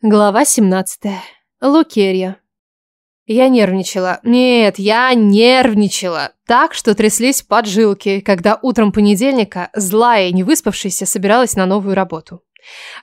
Глава 17. Лукерья. Я нервничала. Нет, я нервничала. Так, что тряслись поджилки, когда утром понедельника, злая и невыспавшаяся, собиралась на новую работу.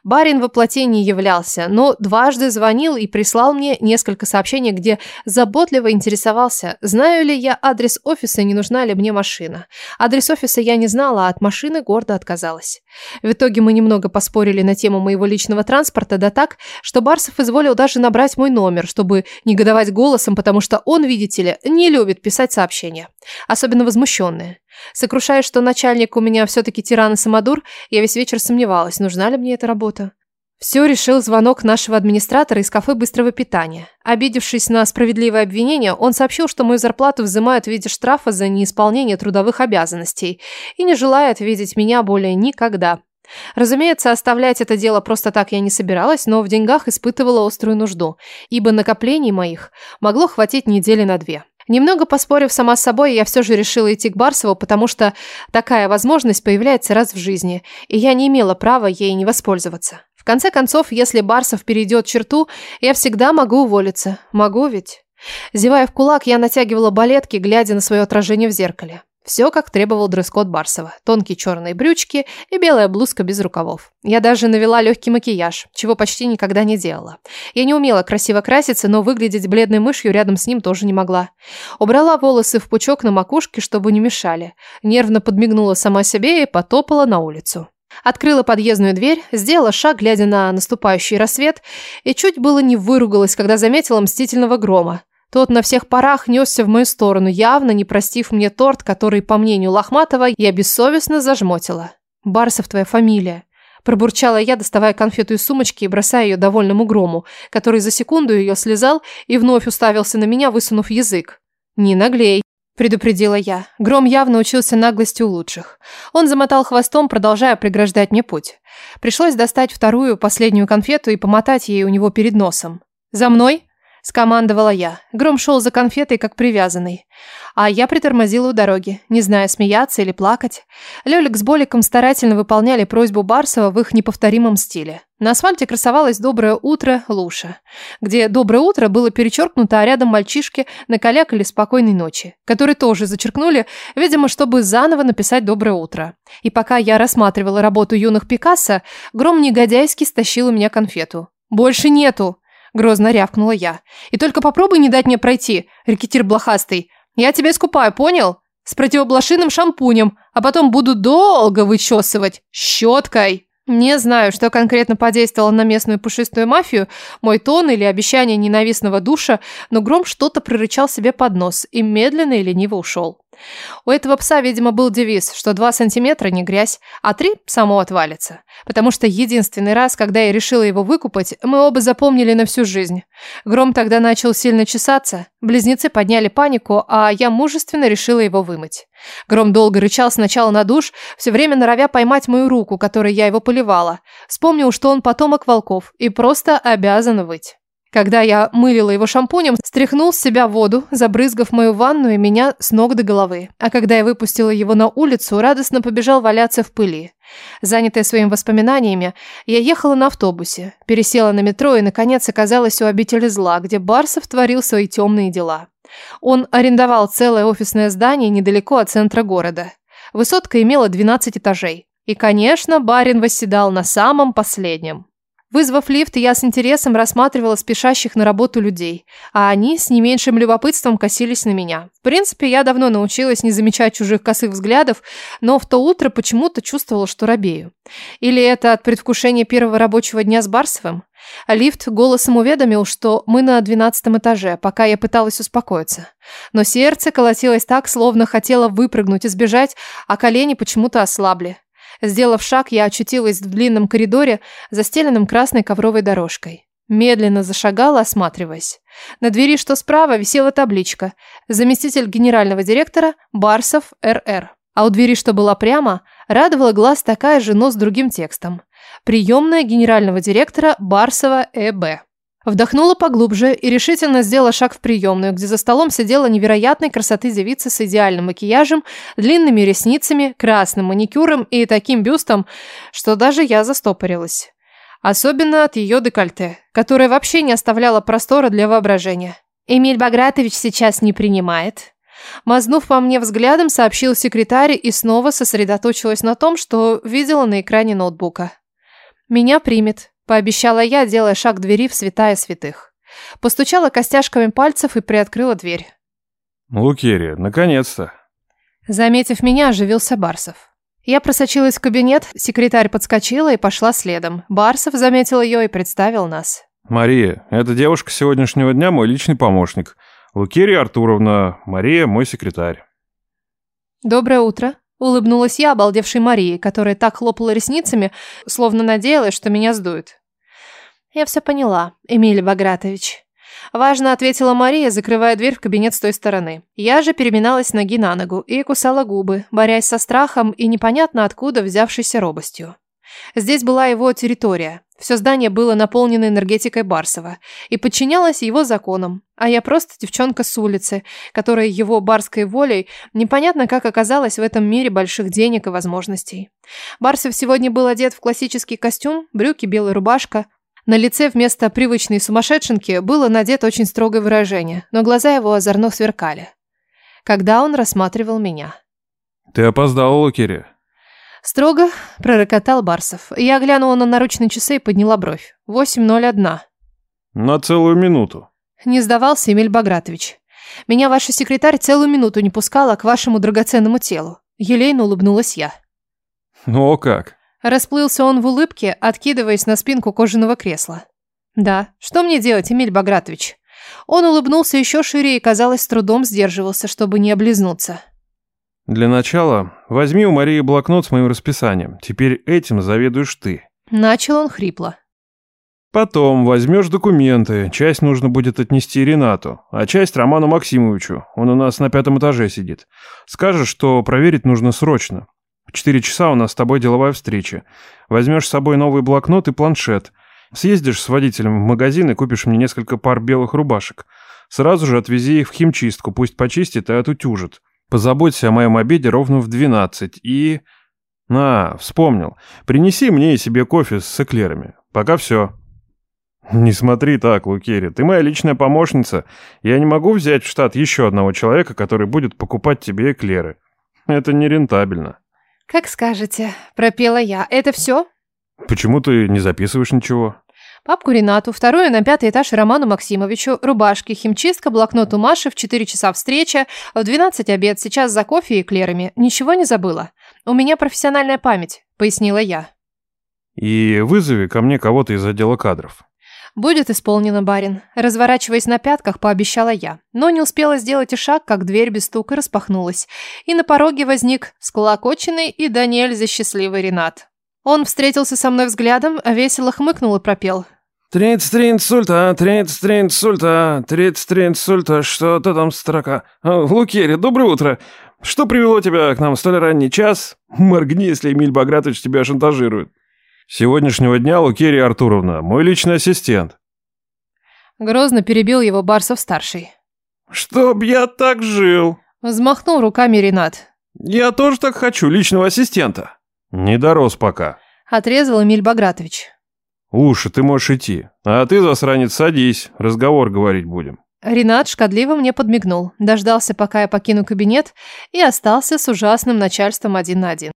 Барин воплоти не являлся, но дважды звонил и прислал мне несколько сообщений, где заботливо интересовался, знаю ли я адрес офиса и не нужна ли мне машина. Адрес офиса я не знала, а от машины гордо отказалась. В итоге мы немного поспорили на тему моего личного транспорта, да так, что Барсов изволил даже набрать мой номер, чтобы негодовать голосом, потому что он, видите ли, не любит писать сообщения. Особенно возмущенные. Сокрушаясь, что начальник у меня все-таки тиран и самодур, я весь вечер сомневалась, нужна ли мне эта работа. Все решил звонок нашего администратора из кафе быстрого питания. Обидевшись на справедливое обвинение, он сообщил, что мою зарплату взимают в виде штрафа за неисполнение трудовых обязанностей и не желает видеть меня более никогда. Разумеется, оставлять это дело просто так я не собиралась, но в деньгах испытывала острую нужду, ибо накоплений моих могло хватить недели на две. Немного поспорив сама с собой, я все же решила идти к Барсову, потому что такая возможность появляется раз в жизни, и я не имела права ей не воспользоваться. В конце концов, если Барсов перейдет черту, я всегда могу уволиться. Могу ведь? Зевая в кулак, я натягивала балетки, глядя на свое отражение в зеркале. Все, как требовал дресс-код Барсова. Тонкие черные брючки и белая блузка без рукавов. Я даже навела легкий макияж, чего почти никогда не делала. Я не умела красиво краситься, но выглядеть бледной мышью рядом с ним тоже не могла. Убрала волосы в пучок на макушке, чтобы не мешали. Нервно подмигнула сама себе и потопала на улицу. Открыла подъездную дверь, сделала шаг, глядя на наступающий рассвет, и чуть было не выругалась, когда заметила мстительного грома. Тот на всех парах несся в мою сторону, явно не простив мне торт, который, по мнению Лохматова, я бессовестно зажмотила. «Барсов твоя фамилия», – пробурчала я, доставая конфету из сумочки и бросая ее довольному грому, который за секунду ее слезал и вновь уставился на меня, высунув язык. «Не наглей», – предупредила я. Гром явно учился наглости у лучших. Он замотал хвостом, продолжая преграждать мне путь. Пришлось достать вторую, последнюю конфету и помотать ей у него перед носом. «За мной!» Скомандовала я. Гром шел за конфетой, как привязанный. А я притормозила у дороги, не зная, смеяться или плакать. Лёлик с Боликом старательно выполняли просьбу Барсова в их неповторимом стиле. На асфальте красовалось «Доброе утро, Луша», где «Доброе утро» было перечеркнуто, а рядом мальчишки накалякали «Спокойной ночи», которые тоже зачеркнули, видимо, чтобы заново написать «Доброе утро». И пока я рассматривала работу юных Пикассо, Гром негодяйски стащил у меня конфету. «Больше нету!» Грозно рявкнула я. «И только попробуй не дать мне пройти, рекетир блохастый. Я тебя искупаю, понял? С противоблошиным шампунем, а потом буду долго вычесывать щеткой». Не знаю, что конкретно подействовало на местную пушистую мафию, мой тон или обещание ненавистного душа, но Гром что-то прорычал себе под нос и медленно и лениво ушел. У этого пса, видимо, был девиз, что два сантиметра не грязь, а три само отвалится. Потому что единственный раз, когда я решила его выкупать, мы оба запомнили на всю жизнь. Гром тогда начал сильно чесаться, близнецы подняли панику, а я мужественно решила его вымыть. Гром долго рычал сначала на душ, все время норовя поймать мою руку, которой я его поливала. Вспомнил, что он потомок волков и просто обязан выть. Когда я мылила его шампунем, стряхнул с себя воду, забрызгав мою ванну и меня с ног до головы. А когда я выпустила его на улицу, радостно побежал валяться в пыли. Занятая своими воспоминаниями, я ехала на автобусе, пересела на метро и, наконец, оказалась у обители зла, где Барсов творил свои темные дела. Он арендовал целое офисное здание недалеко от центра города. Высотка имела 12 этажей. И, конечно, барин восседал на самом последнем. Вызвав лифт, я с интересом рассматривала спешащих на работу людей, а они с не меньшим любопытством косились на меня. В принципе, я давно научилась не замечать чужих косых взглядов, но в то утро почему-то чувствовала, что робею. Или это от предвкушения первого рабочего дня с Барсовым? Лифт голосом уведомил, что мы на двенадцатом этаже, пока я пыталась успокоиться. Но сердце колотилось так, словно хотело выпрыгнуть и сбежать, а колени почему-то ослабли. Сделав шаг, я очутилась в длинном коридоре, застеленном красной ковровой дорожкой. Медленно зашагала, осматриваясь. На двери, что справа, висела табличка «Заместитель генерального директора Барсов РР». А у двери, что была прямо, радовала глаз такая же, но с другим текстом. «Приемная генерального директора Барсова Э.Б». Вдохнула поглубже и решительно сделала шаг в приемную, где за столом сидела невероятной красоты девица с идеальным макияжем, длинными ресницами, красным маникюром и таким бюстом, что даже я застопорилась. Особенно от ее декольте, которое вообще не оставляло простора для воображения. Эмиль Багратович сейчас не принимает. Мазнув по мне взглядом, сообщил секретарь и снова сосредоточилась на том, что видела на экране ноутбука. «Меня примет», – пообещала я, делая шаг к двери в святая святых. Постучала костяшками пальцев и приоткрыла дверь. «Лукерия, наконец-то!» Заметив меня, оживился Барсов. Я просочилась в кабинет, секретарь подскочила и пошла следом. Барсов заметил ее и представил нас. «Мария, эта девушка сегодняшнего дня мой личный помощник. Лукерия Артуровна, Мария мой секретарь». «Доброе утро», – улыбнулась я обалдевшей Марии, которая так хлопала ресницами, словно надеялась, что меня сдует. «Я все поняла, Эмилий Багратович», Важно ответила Мария, закрывая дверь в кабинет с той стороны. Я же переминалась ноги на ногу и кусала губы, борясь со страхом и непонятно откуда взявшейся робостью. Здесь была его территория. Все здание было наполнено энергетикой Барсова и подчинялось его законам. А я просто девчонка с улицы, которая его барской волей непонятно как оказалась в этом мире больших денег и возможностей. Барсов сегодня был одет в классический костюм, брюки, белая рубашка, на лице вместо привычной сумасшедшенки было надето очень строгое выражение, но глаза его озорно сверкали. Когда он рассматривал меня. «Ты опоздала, Лукерия». Строго пророкотал Барсов. Я глянула на наручные часы и подняла бровь. 8.01. «На целую минуту». Не сдавался Эмиль Багратович. Меня ваша секретарь целую минуту не пускала к вашему драгоценному телу. Елейно улыбнулась я. «Ну как?» Расплылся он в улыбке, откидываясь на спинку кожаного кресла. «Да, что мне делать, Эмиль Багратович?» Он улыбнулся еще шире и, казалось, с трудом сдерживался, чтобы не облизнуться. «Для начала возьми у Марии блокнот с моим расписанием. Теперь этим заведуешь ты». Начал он хрипло. Потом возьмешь документы. Часть нужно будет отнести Ренату, а часть Роману Максимовичу. Он у нас на пятом этаже сидит. Скажешь, что проверить нужно срочно. В четыре часа у нас с тобой деловая встреча. Возьмешь с собой новый блокнот и планшет. Съездишь с водителем в магазин и купишь мне несколько пар белых рубашек. Сразу же отвези их в химчистку, пусть почистит и отутюжит. Позаботься о моем обеде ровно в двенадцать и... На, вспомнил. Принеси мне и себе кофе с эклерами. Пока все. Не смотри так, Лукери. Ты моя личная помощница. Я не могу взять в штат еще одного человека, который будет покупать тебе эклеры. Это нерентабельно. «Как скажете», – пропела я. «Это все?» «Почему ты не записываешь ничего?» Папку Ренату, вторую на пятый этаж Роману Максимовичу, рубашки, химчистка, блокнот у Маши, в 4 часа встреча, в 12 обед, сейчас за кофе и эклерами. Ничего не забыла. У меня профессиональная память, пояснила я. И вызови ко мне кого-то из отдела кадров. «Будет исполнено, барин», – разворачиваясь на пятках, пообещала я. Но не успела сделать и шаг, как дверь без стука распахнулась. И на пороге возник склокоченный и до нельзя счастливый Ренат. Он встретился со мной взглядом, весело хмыкнул и пропел. «Тридцать три инсульта, тридцать три инсульта, тридцать три инсульта, что-то там строка. Лукерия, доброе утро. Что привело тебя к нам в столь ранний час? Моргни, если Эмиль Багратович тебя шантажирует». сегодняшнего дня Лукерия Артуровна, мой личный ассистент. Грозно перебил его Барсов-старший. «Чтоб я так жил!» Взмахнул руками Ренат. «Я тоже так хочу, личного ассистента!» Не дорос пока. Отрезал Эмиль Багратович. Уши, ты можешь идти. А ты, засранец, садись, разговор говорить будем. Ренат шкодливо мне подмигнул, дождался, пока я покину кабинет, и остался с ужасным начальством один на один.